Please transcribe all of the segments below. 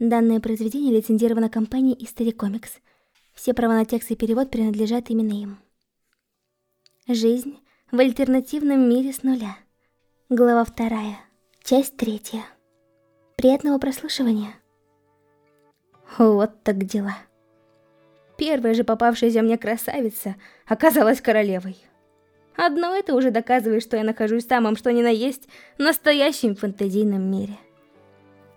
Данное произведение лицензировано компанией History Comics. Все права на текст и перевод принадлежат именно им. Жизнь в альтернативном мире с нуля. Глава вторая. Часть третья. Приятного прослушивания. Вот так дела. Первая же попавшаяся мне красавица оказалась королевой. Одно это уже доказывает, что я нахожусь в самом что ни на есть настоящем фэнтезийном мире.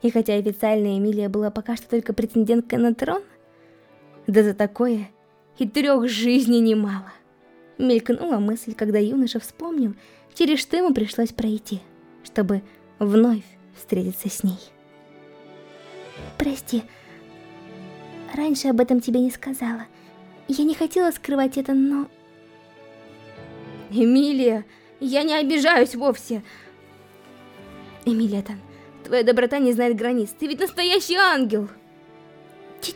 И хотя официально Эмилия была пока что только претенденткой на трон, да за такое и трех жизней немало. Мелькнула мысль, когда юноша вспомнил, через что ему пришлось пройти, чтобы вновь встретиться с ней. «Прости, раньше об этом тебе не сказала. Я не хотела скрывать это, но...» «Эмилия, я не обижаюсь вовсе!» «Эмилия Тан, твоя доброта не знает границ, ты ведь настоящий ангел!» Ч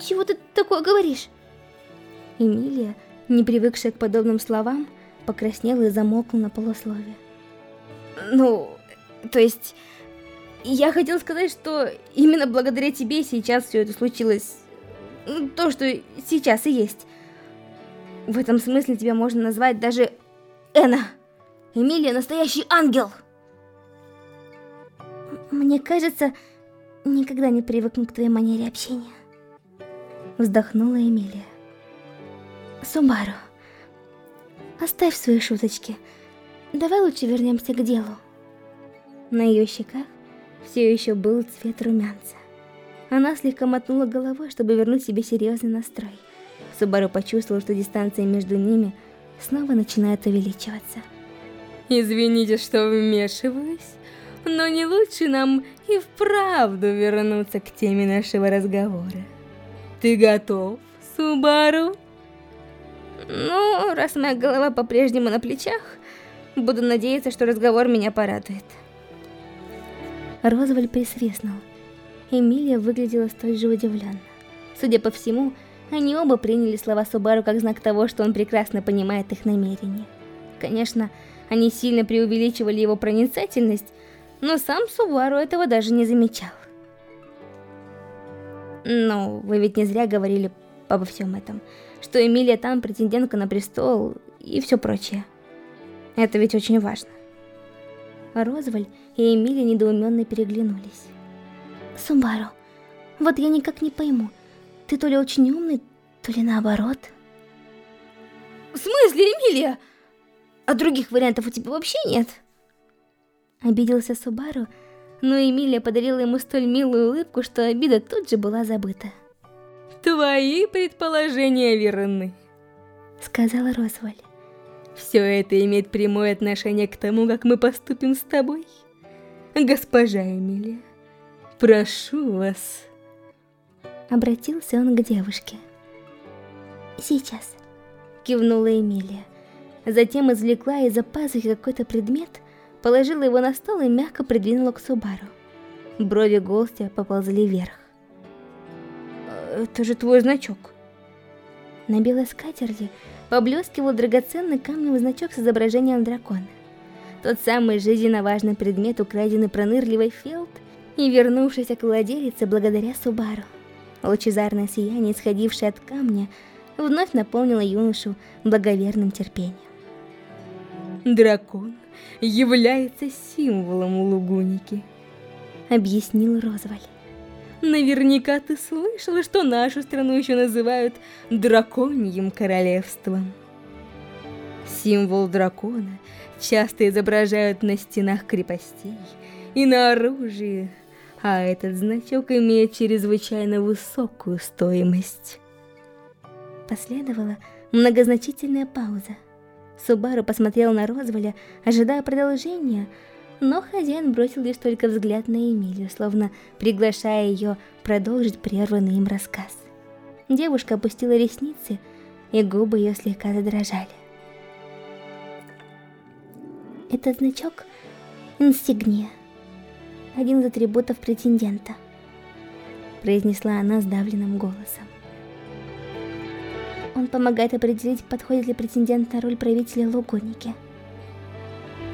Чего ты такое говоришь? Эмилия не привыкшая к подобным словам, покраснела и замолкла на полуслове. Ну, то есть, я хотел сказать, что именно благодаря тебе сейчас все это случилось. То, что сейчас и есть. В этом смысле тебя можно назвать даже Эна. Эмилия настоящий ангел. Мне кажется, никогда не привыкну к твоей манере общения. Вздохнула Эмилия. Сумару, оставь свои шуточки. Давай лучше вернемся к делу. На ее щеках все еще был цвет румянца. Она слегка мотнула головой, чтобы вернуть себе серьезный настрой. Субару почувствовал, что дистанция между ними снова начинает увеличиваться. Извините, что вмешиваюсь, но не лучше нам и вправду вернуться к теме нашего разговора. Ты готов, Субару? Ну, раз моя голова по-прежнему на плечах, буду надеяться, что разговор меня порадует. Розваль присвистнул. Эмилия выглядела столь же удивленно. Судя по всему, они оба приняли слова Субару как знак того, что он прекрасно понимает их намерения. Конечно, они сильно преувеличивали его проницательность, но сам Субару этого даже не замечал. Ну, вы ведь не зря говорили обо всем этом что Эмилия там претендентка на престол и все прочее. Это ведь очень важно. Розваль и Эмилия недоуменно переглянулись. Сумбару, вот я никак не пойму, ты то ли очень умный, то ли наоборот. В смысле, Эмилия? А других вариантов у тебя вообще нет? Обиделся Субару, но Эмилия подарила ему столь милую улыбку, что обида тут же была забыта. Твои предположения верны, сказала Розваль. Все это имеет прямое отношение к тому, как мы поступим с тобой. Госпожа Эмилия, прошу вас. Обратился он к девушке. Сейчас, кивнула Эмилия. Затем извлекла из-за пазухи какой-то предмет, положила его на стол и мягко придвинула к Субару. Брови гостя поползли вверх это же твой значок. На белой скатерти поблескивал драгоценный камневый значок с изображением дракона. Тот самый жизненно важный предмет, украденный пронырливой Филд и вернувшийся к владелице благодаря Субару. Лучезарное сияние, исходившее от камня, вновь наполнило юношу благоверным терпением. Дракон является символом лугуники, объяснил Розваль. Наверняка ты слышала, что нашу страну еще называют драконьим королевством. Символ дракона часто изображают на стенах крепостей и на оружии, а этот значок имеет чрезвычайно высокую стоимость. Последовала многозначительная пауза. Субару посмотрел на Розволя, ожидая продолжения, но хозяин бросил лишь только взгляд на Эмилию, словно приглашая ее продолжить прерванный им рассказ. Девушка опустила ресницы, и губы ее слегка задрожали. Этот значок — инсигния, один из атрибутов претендента, произнесла она сдавленным голосом. Он помогает определить, подходит ли претендент на роль правителя Лугоники.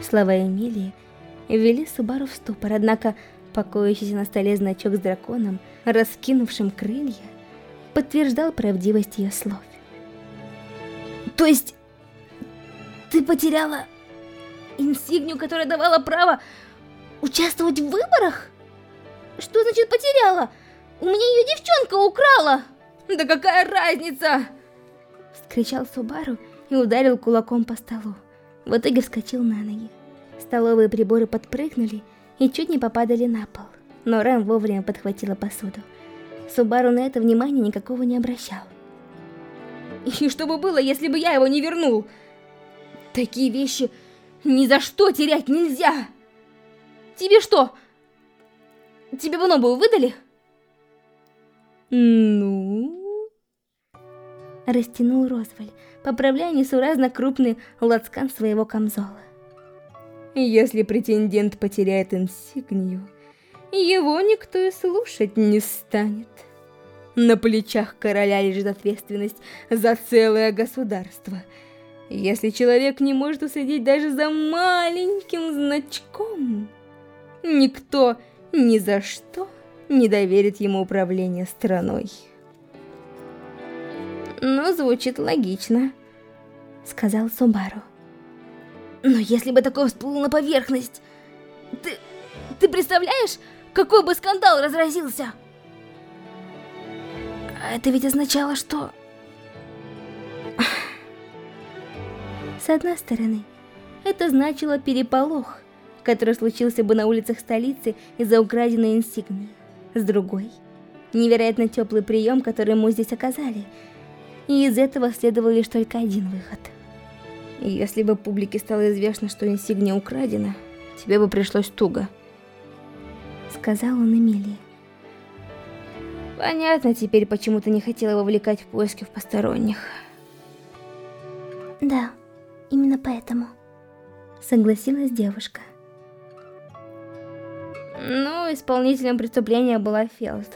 Слова Эмилии ввели Субару в ступор, однако Покоящийся на столе значок с драконом, раскинувшим крылья, подтверждал правдивость ее слов. То есть, ты потеряла инсигнию, которая давала право участвовать в выборах? Что значит потеряла? У меня ее девчонка украла! Да какая разница? Вскричал Субару и ударил кулаком по столу. В итоге вскочил на ноги. Столовые приборы подпрыгнули и чуть не попадали на пол. Но Рэм вовремя подхватила посуду. Субару на это внимания никакого не обращал. И что бы было, если бы я его не вернул? Такие вещи ни за что терять нельзя! Тебе что? Тебе бы новую выдали? Ну... Растянул Розваль, поправляя несуразно крупный лацкан своего камзола. Если претендент потеряет инсигнию, его никто и слушать не станет. На плечах короля лежит ответственность за целое государство. Если человек не может уследить даже за маленьким значком, никто ни за что не доверит ему управление страной. «Ну, звучит логично», — сказал Субару. «Но если бы такое всплыло на поверхность, ты... ты представляешь, какой бы скандал разразился?» А это ведь означало, что... С одной стороны, это значило переполох, который случился бы на улицах столицы из-за украденной инсигнии. С другой, невероятно теплый прием, который мы здесь оказали, и из этого следовал лишь только один выход. Если бы публике стало известно, что инсигния украдена, тебе бы пришлось туго. Сказал он Эмилии. Понятно теперь, почему ты не хотела вовлекать в поиски в посторонних. Да, именно поэтому. Согласилась девушка. Ну, исполнителем преступления была Фелд.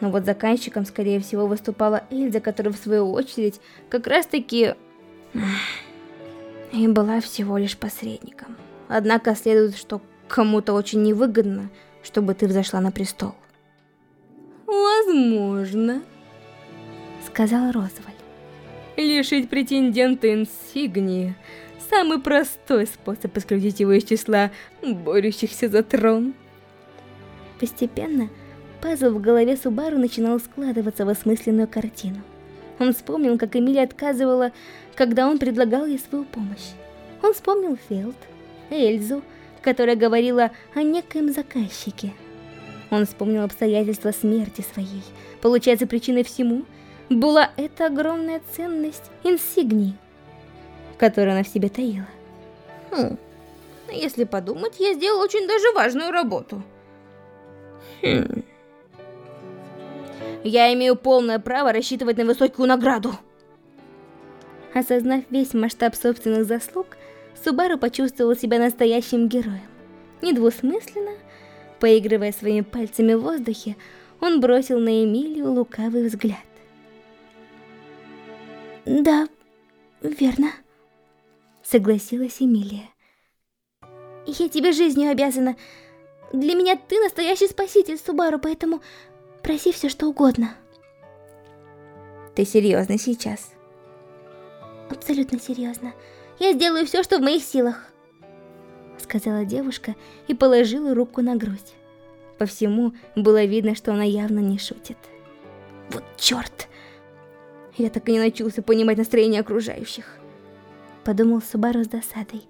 Но вот заказчиком, скорее всего, выступала Эльза, которая, в свою очередь, как раз-таки... И была всего лишь посредником. Однако следует, что кому-то очень невыгодно, чтобы ты взошла на престол. Возможно, сказал Розваль. Лишить претендента инсигнии – самый простой способ исключить его из числа борющихся за трон. Постепенно пазл в голове Субару начинал складываться в осмысленную картину. Он вспомнил, как Эмилия отказывала, когда он предлагал ей свою помощь. Он вспомнил Фелд, Эльзу, которая говорила о некоем заказчике – он вспомнил обстоятельства смерти своей. Получается, причиной всему была эта огромная ценность инсигнии, которую она в себе таила. Хм, если подумать, я сделал очень даже важную работу. Хм. Я имею полное право рассчитывать на высокую награду. Осознав весь масштаб собственных заслуг, Субару почувствовал себя настоящим героем. Недвусмысленно, Поигрывая своими пальцами в воздухе, он бросил на Эмилию лукавый взгляд. «Да, верно», — согласилась Эмилия. «Я тебе жизнью обязана. Для меня ты настоящий спаситель, Субару, поэтому проси все, что угодно». «Ты серьезно сейчас?» «Абсолютно серьезно. Я сделаю все, что в моих силах» сказала девушка и положила руку на грудь. По всему было видно, что она явно не шутит. Вот черт! Я так и не научился понимать настроение окружающих. Подумал Субару с досадой.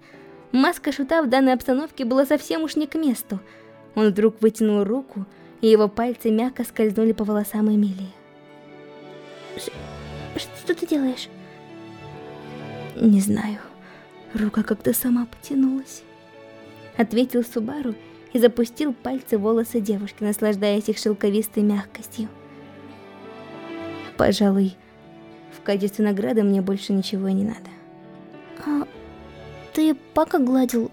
Маска шута в данной обстановке была совсем уж не к месту. Он вдруг вытянул руку, и его пальцы мягко скользнули по волосам Эмилии. Что ты делаешь? Не знаю. Рука как-то сама потянулась ответил Субару и запустил пальцы в волосы девушки, наслаждаясь их шелковистой мягкостью. Пожалуй, в качестве награды мне больше ничего не надо. А ты пока гладил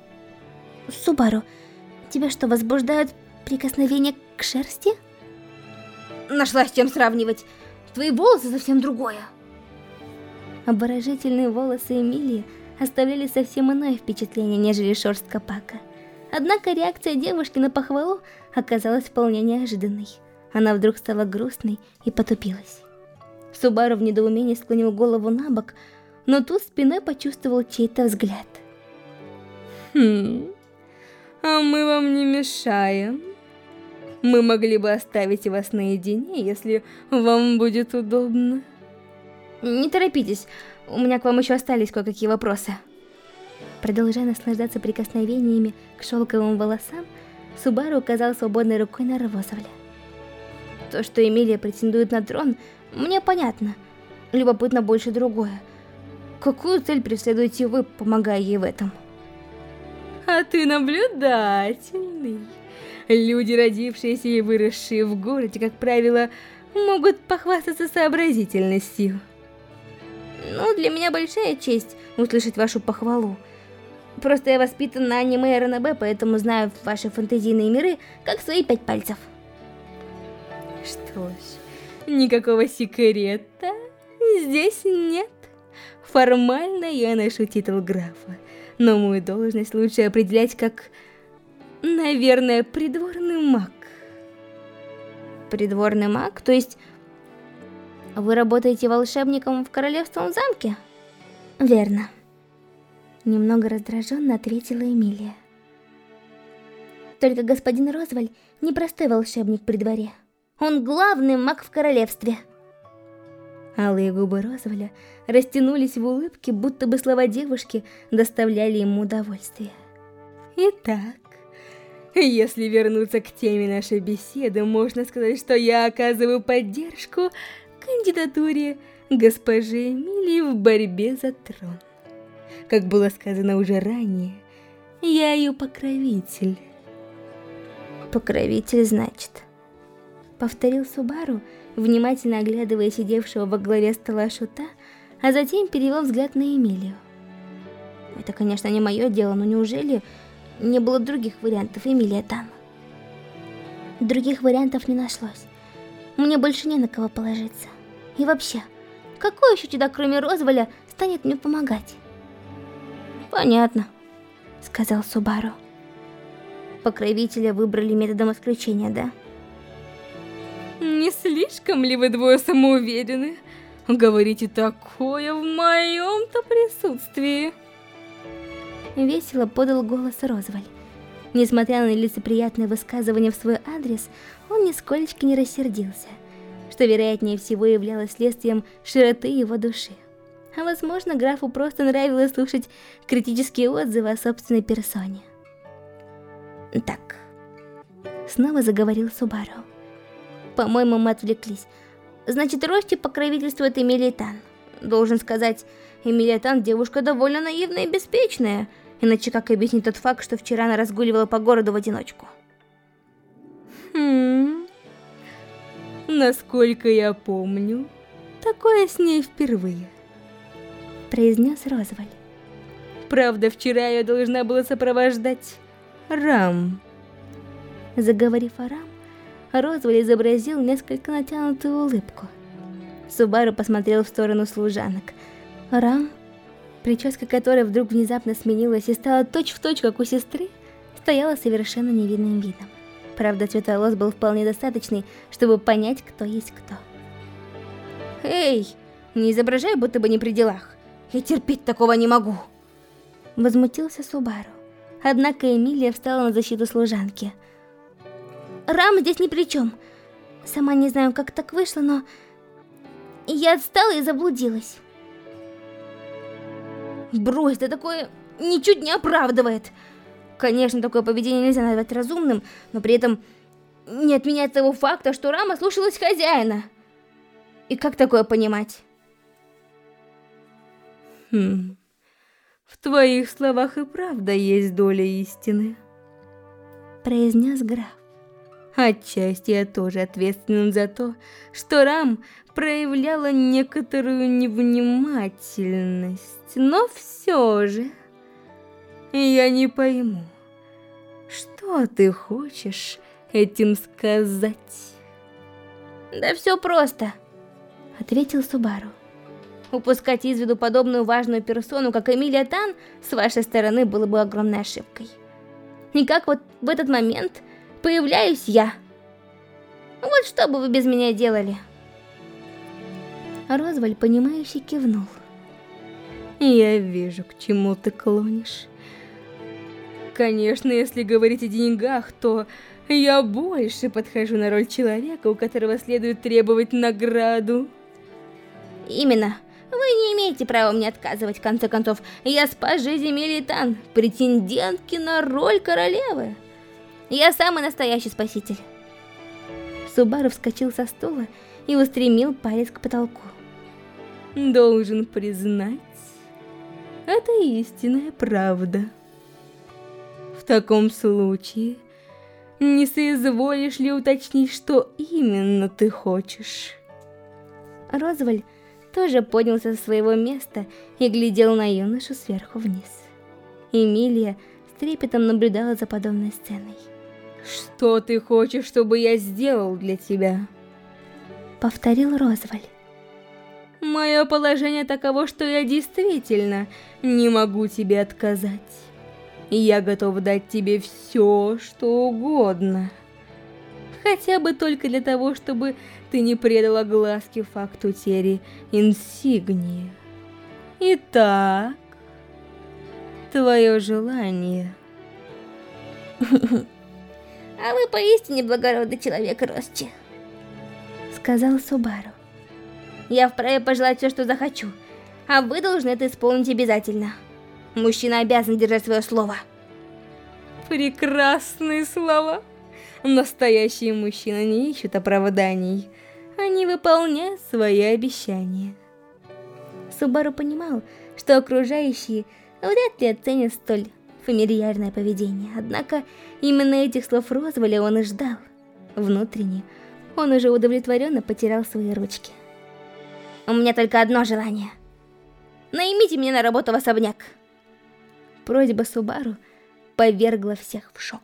Субару? Тебя что, возбуждают прикосновения к шерсти? Нашла с чем сравнивать. Твои волосы совсем другое. Обворожительные волосы Эмилии оставляли совсем иное впечатление, нежели шерстка Пака. Однако реакция девушки на похвалу оказалась вполне неожиданной. Она вдруг стала грустной и потупилась. Субару в недоумении склонил голову на бок, но тут спиной почувствовал чей-то взгляд. «Хм, а мы вам не мешаем. Мы могли бы оставить вас наедине, если вам будет удобно». «Не торопитесь, у меня к вам еще остались кое-какие вопросы». Продолжая наслаждаться прикосновениями к шелковым волосам, Субару указал свободной рукой на Равосовля. То, что Эмилия претендует на трон, мне понятно. Любопытно больше другое. Какую цель преследуете вы, помогая ей в этом? А ты наблюдательный. Люди, родившиеся и выросшие в городе, как правило, могут похвастаться сообразительностью. Ну, для меня большая честь услышать вашу похвалу. Просто я воспитан на аниме РНБ, поэтому знаю ваши фэнтезийные миры как свои пять пальцев. Что ж, никакого секрета здесь нет. Формально я ношу титул графа, но мою должность лучше определять как, наверное, придворный маг. Придворный маг? То есть вы работаете волшебником в королевском замке? Верно. Немного раздраженно ответила Эмилия. Только господин Розваль не простой волшебник при дворе. Он главный маг в королевстве. Алые губы Розваля растянулись в улыбке, будто бы слова девушки доставляли ему удовольствие. Итак, если вернуться к теме нашей беседы, можно сказать, что я оказываю поддержку кандидатуре госпожи Эмилии в борьбе за трон. Как было сказано уже ранее, я ее покровитель. Покровитель, значит. Повторил Субару, внимательно оглядывая сидевшего во главе стола шута, а затем перевел взгляд на Эмилию. Это, конечно, не мое дело, но неужели не было других вариантов Эмилия там? Других вариантов не нашлось. Мне больше не на кого положиться. И вообще, какой еще чудак, кроме Розволя, станет мне помогать? Понятно, сказал Субару. Покровителя выбрали методом исключения, да? Не слишком ли вы двое самоуверены? Говорите такое в моем-то присутствии. Весело подал голос Розваль. Несмотря на лицеприятное высказывание в свой адрес, он нисколечко не рассердился, что вероятнее всего являлось следствием широты его души. А возможно, графу просто нравилось слушать критические отзывы о собственной персоне. Так, снова заговорил Субару. По-моему, мы отвлеклись. Значит, Рости покровительствует Эмилия Тан. Должен сказать, Эмилия Тан девушка довольно наивная и беспечная. Иначе как объяснить тот факт, что вчера она разгуливала по городу в одиночку? Хм... Насколько я помню, такое с ней впервые произнес Розваль. Правда, вчера я должна была сопровождать Рам. Заговорив о Рам, Розваль изобразил несколько натянутую улыбку. Субару посмотрел в сторону служанок. Рам, прическа которой вдруг внезапно сменилась и стала точь-в-точь, точь, как у сестры, стояла совершенно невидным видом. Правда, цвет волос был вполне достаточный, чтобы понять, кто есть кто. «Эй, не изображай, будто бы не при делах. Я терпеть такого не могу. Возмутился Субару. Однако Эмилия встала на защиту служанки. Рам здесь ни при чем. Сама не знаю, как так вышло, но... Я отстала и заблудилась. Брось, да такое ничуть не оправдывает. Конечно, такое поведение нельзя назвать разумным, но при этом не отменяет того факта, что Рама слушалась хозяина. И как такое понимать? Хм, в твоих словах и правда есть доля истины. Произнес граф. Отчасти я тоже ответственен за то, что Рам проявляла некоторую невнимательность, но все же я не пойму, что ты хочешь этим сказать? Да все просто, ответил Субару. Упускать из виду подобную важную персону, как Эмилия Тан, с вашей стороны было бы огромной ошибкой. И как вот в этот момент появляюсь я. Вот что бы вы без меня делали? Розваль, понимающе кивнул. Я вижу, к чему ты клонишь. Конечно, если говорить о деньгах, то я больше подхожу на роль человека, у которого следует требовать награду. Именно. Вы не имеете права мне отказывать, в конце концов. Я спас жизнь Мелитан, претендентки на роль королевы. Я самый настоящий спаситель. Субару вскочил со стула и устремил палец к потолку. Должен признать, это истинная правда. В таком случае, не соизволишь ли уточнить, что именно ты хочешь? Розваль тоже поднялся со своего места и глядел на юношу сверху вниз. Эмилия с трепетом наблюдала за подобной сценой. «Что ты хочешь, чтобы я сделал для тебя?» Повторил Розваль. Мое положение таково, что я действительно не могу тебе отказать. Я готов дать тебе все, что угодно. Хотя бы только для того, чтобы ты не предала глазки факту утери инсигнии. Итак, твое желание... А вы поистине благородный человек, Росчи. Сказал Субару. Я вправе пожелать все, что захочу, а вы должны это исполнить обязательно. Мужчина обязан держать свое слово. Прекрасные слова. Настоящие мужчины не ищут оправданий. Они выполняют свои обещания. Субару понимал, что окружающие вряд ли оценят столь фамильярное поведение. Однако именно этих слов Розволя он и ждал. Внутренне он уже удовлетворенно потерял свои ручки. У меня только одно желание. Наймите меня на работу в особняк. Просьба Субару повергла всех в шок.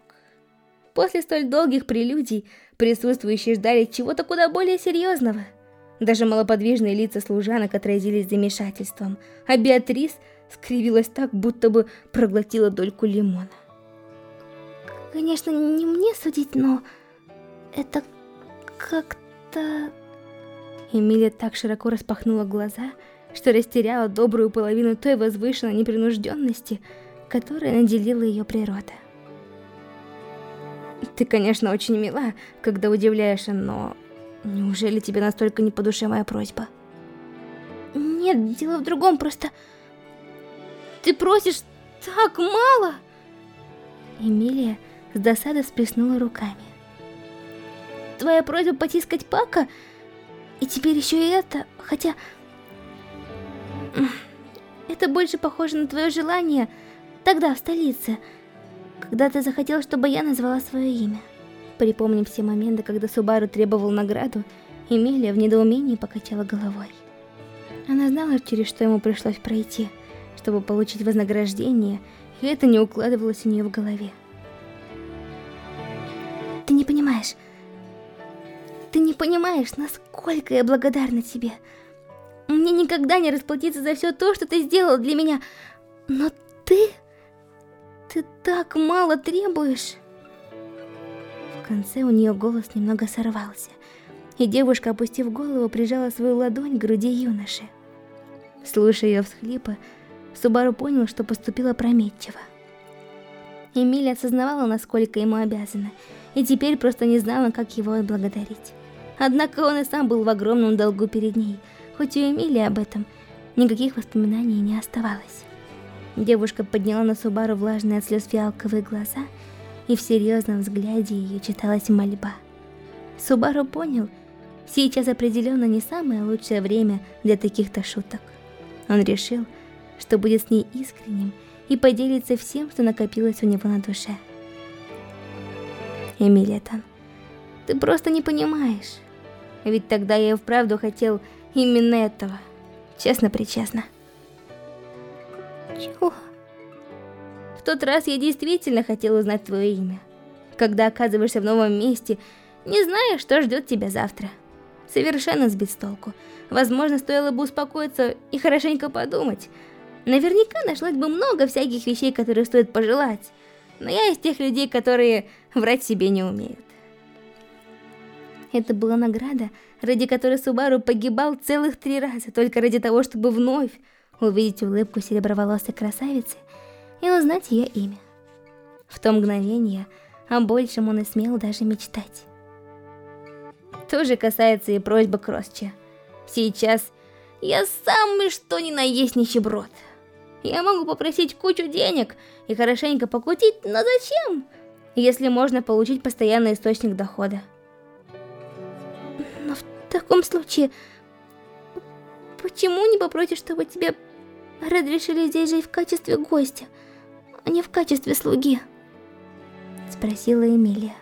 После столь долгих прелюдий присутствующие ждали чего-то куда более серьезного. Даже малоподвижные лица служанок отразились замешательством, а Беатрис скривилась так, будто бы проглотила дольку лимона. Конечно, не мне судить, но это как-то... Эмилия так широко распахнула глаза, что растеряла добрую половину той возвышенной непринужденности, которая наделила ее природа. Ты, конечно, очень мила, когда удивляешься, но неужели тебе настолько не по душе моя просьба? Нет, дело в другом, просто... Ты просишь так мало! Эмилия с досадой сплеснула руками. Твоя просьба потискать Пака и теперь еще и это, хотя... Это больше похоже на твое желание тогда, в столице, когда ты захотел, чтобы я назвала свое имя. Припомним все моменты, когда Субару требовал награду, Эмилия в недоумении покачала головой. Она знала, через что ему пришлось пройти, чтобы получить вознаграждение, и это не укладывалось у нее в голове. Ты не понимаешь, ты не понимаешь, насколько я благодарна тебе. Мне никогда не расплатиться за все то, что ты сделал для меня. Но ты... Ты так мало требуешь. В конце у нее голос немного сорвался, и девушка, опустив голову, прижала свою ладонь к груди юноши. Слушая ее всхлипы, Субару понял, что поступила прометчиво. Эмилия осознавала, насколько ему обязана, и теперь просто не знала, как его отблагодарить. Однако он и сам был в огромном долгу перед ней, хоть у Эмилии об этом никаких воспоминаний не оставалось. Девушка подняла на Субару влажные от слез фиалковые глаза, и в серьезном взгляде ее читалась мольба. Субару понял, сейчас определенно не самое лучшее время для таких-то шуток. Он решил, что будет с ней искренним и поделится всем, что накопилось у него на душе. Эмилия Тан, ты просто не понимаешь. Ведь тогда я и вправду хотел именно этого. Честно-причестно. В тот раз я действительно хотел узнать твое имя. Когда оказываешься в новом месте, не зная, что ждет тебя завтра. Совершенно сбит с толку. Возможно, стоило бы успокоиться и хорошенько подумать. Наверняка нашлось бы много всяких вещей, которые стоит пожелать. но я из тех людей, которые врать себе не умеют. Это была награда, ради которой Субару погибал целых три раза, только ради того, чтобы вновь увидеть улыбку сереброволосой красавицы и узнать ее имя. В то мгновение о большем он и смел даже мечтать. То же касается и просьбы Кросча. Сейчас я самый что ни на есть нищеброд. Я могу попросить кучу денег и хорошенько покутить, но зачем, если можно получить постоянный источник дохода? Но в таком случае, почему не попросишь, чтобы тебе разрешили здесь жить в качестве гостя, а не в качестве слуги? Спросила Эмилия.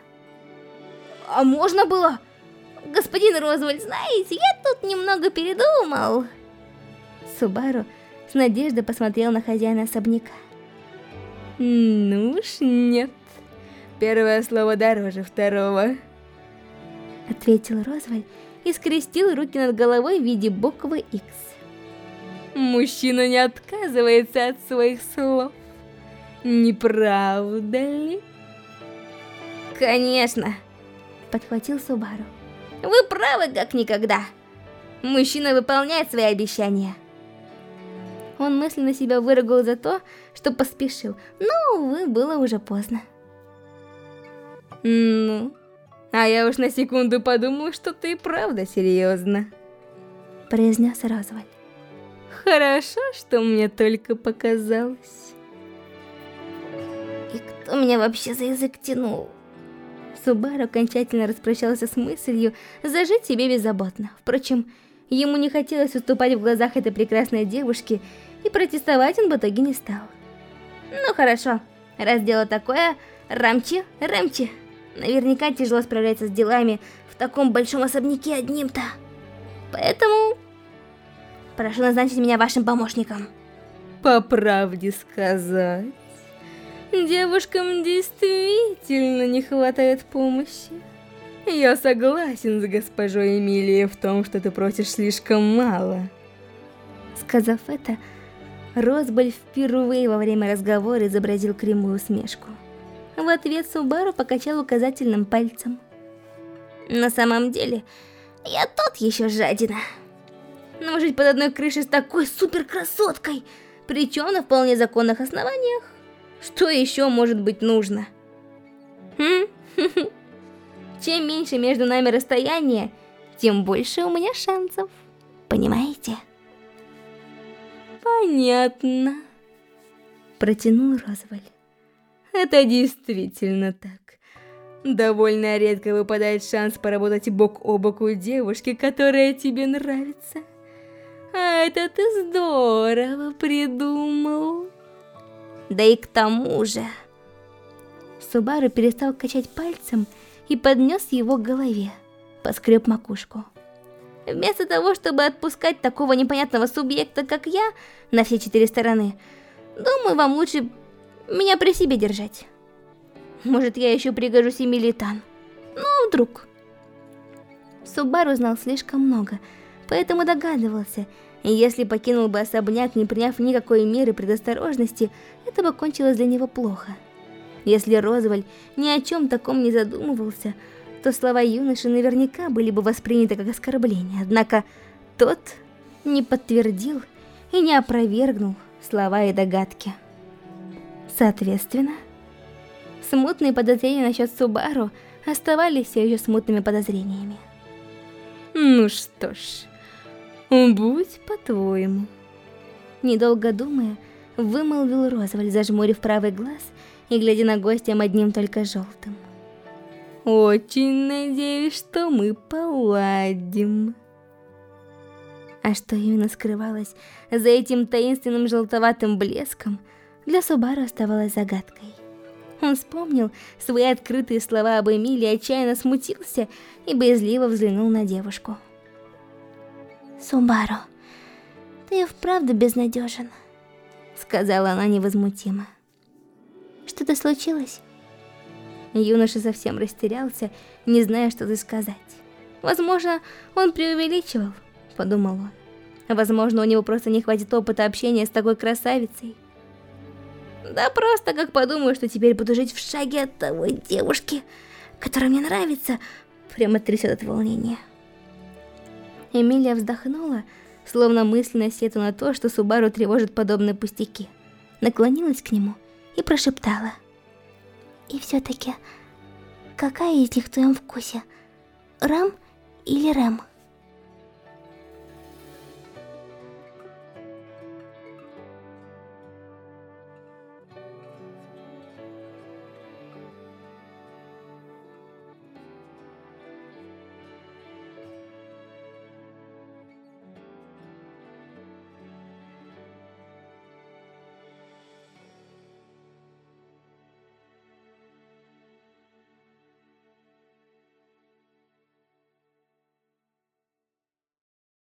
А можно было? Господин Розвальд, знаете, я тут немного передумал. Субару с надеждой посмотрел на хозяина особняка. Ну уж нет. Первое слово дороже второго. Ответил Розвальд и скрестил руки над головой в виде буквы X. Мужчина не отказывается от своих слов. Не правда ли? Конечно, подхватил Субару. Вы правы как никогда. Мужчина выполняет свои обещания. Он мысленно себя выругал за то, что поспешил, но, увы, было уже поздно. Ну, а я уж на секунду подумал, что ты правда серьезно. Произнес Розваль. Хорошо, что мне только показалось. И кто меня вообще за язык тянул? Субару окончательно распрощался с мыслью зажить себе беззаботно. Впрочем, ему не хотелось уступать в глазах этой прекрасной девушки, и протестовать он в итоге не стал. Ну хорошо, раз дело такое, Рамчи, Рэмчи. Наверняка тяжело справляться с делами в таком большом особняке одним-то. Поэтому прошу назначить меня вашим помощником. По правде сказать, девушкам действительно не хватает помощи. Я согласен с госпожой Эмилией в том, что ты просишь слишком мало. Сказав это, Росбаль впервые во время разговора изобразил кривую усмешку. В ответ Субару покачал указательным пальцем. На самом деле, я тот еще жадина. Но жить под одной крышей с такой суперкрасоткой, причем на вполне законных основаниях, что еще может быть нужно? Хм? Чем меньше между нами расстояние, тем больше у меня шансов. Понимаете? Понятно. Протянул Розваль. Это действительно так. Довольно редко выпадает шанс поработать бок о бок у девушки, которая тебе нравится. А это ты здорово придумал. Да и к тому же... Субару перестал качать пальцем и поднес его к голове, поскреб макушку. Вместо того, чтобы отпускать такого непонятного субъекта, как я, на все четыре стороны, думаю, вам лучше меня при себе держать. Может, я еще пригожусь Эмилии Тан. Ну, вдруг. Субару знал слишком много, поэтому догадывался, и если покинул бы особняк, не приняв никакой меры предосторожности, это бы кончилось для него плохо. Если Розваль ни о чем таком не задумывался, то слова юноши наверняка были бы восприняты как оскорбление, однако тот не подтвердил и не опровергнул слова и догадки. Соответственно, смутные подозрения насчет Субару оставались все еще смутными подозрениями. Ну что ж, будь по-твоему. Недолго думая, вымолвил Розваль, зажмурив правый глаз и глядя на гостя одним только желтым. Очень надеюсь, что мы поладим. А что именно скрывалось за этим таинственным желтоватым блеском, для Субару оставалось загадкой. Он вспомнил свои открытые слова об Эмилии, отчаянно смутился и боязливо взглянул на девушку. «Субару, ты вправду безнадежен», — сказала она невозмутимо. «Что-то случилось?» Юноша совсем растерялся, не зная, что сказать. Возможно, он преувеличивал, подумал он. Возможно, у него просто не хватит опыта общения с такой красавицей. Да просто как подумаю, что теперь буду жить в шаге от того девушки, которая мне нравится, прямо трясет от волнения. Эмилия вздохнула, словно мысленно сету на то, что Субару тревожит подобные пустяки. Наклонилась к нему и прошептала. И все-таки, какая из них в твоем вкусе? Рэм или Рэм?